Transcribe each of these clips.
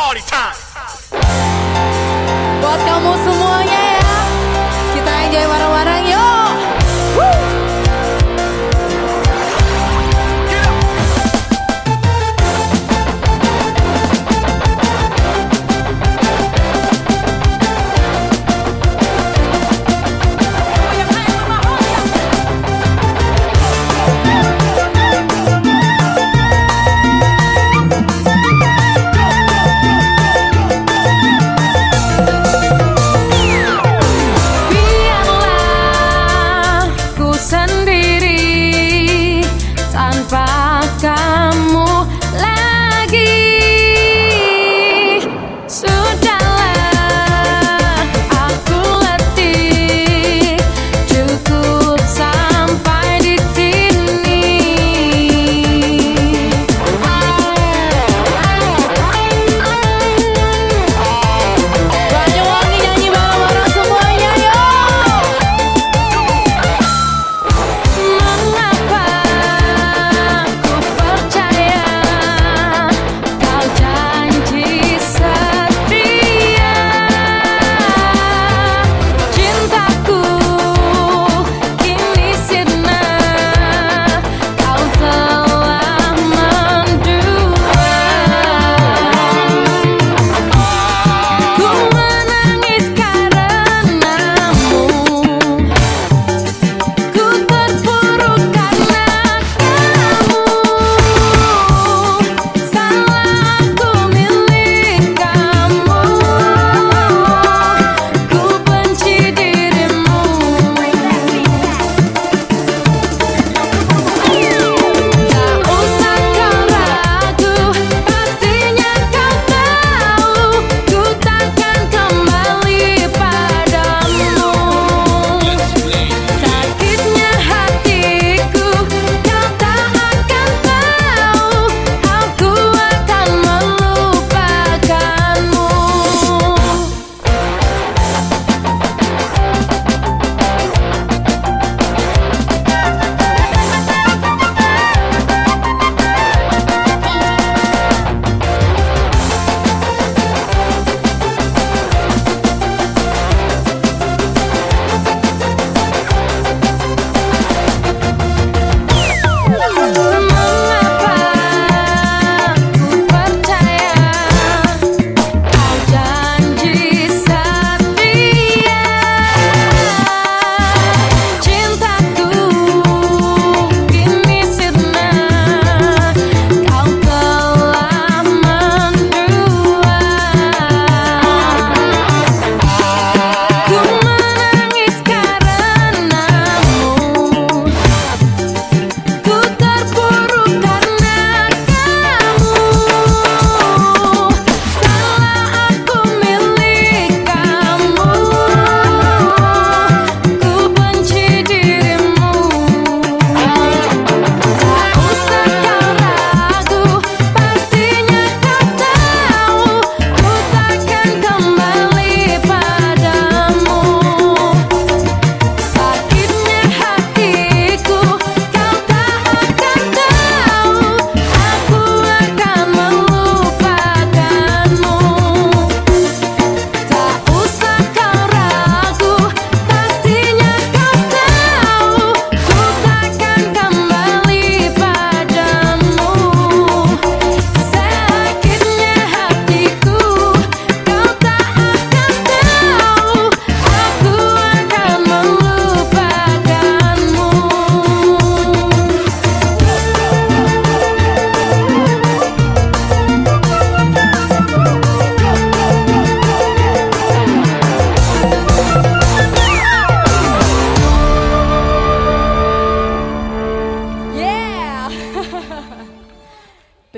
party time. Welcome.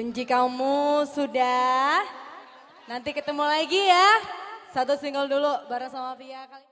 Kunci kamu sudah. Nanti ketemu lagi ya. Satu single dulu bareng sama Via kali.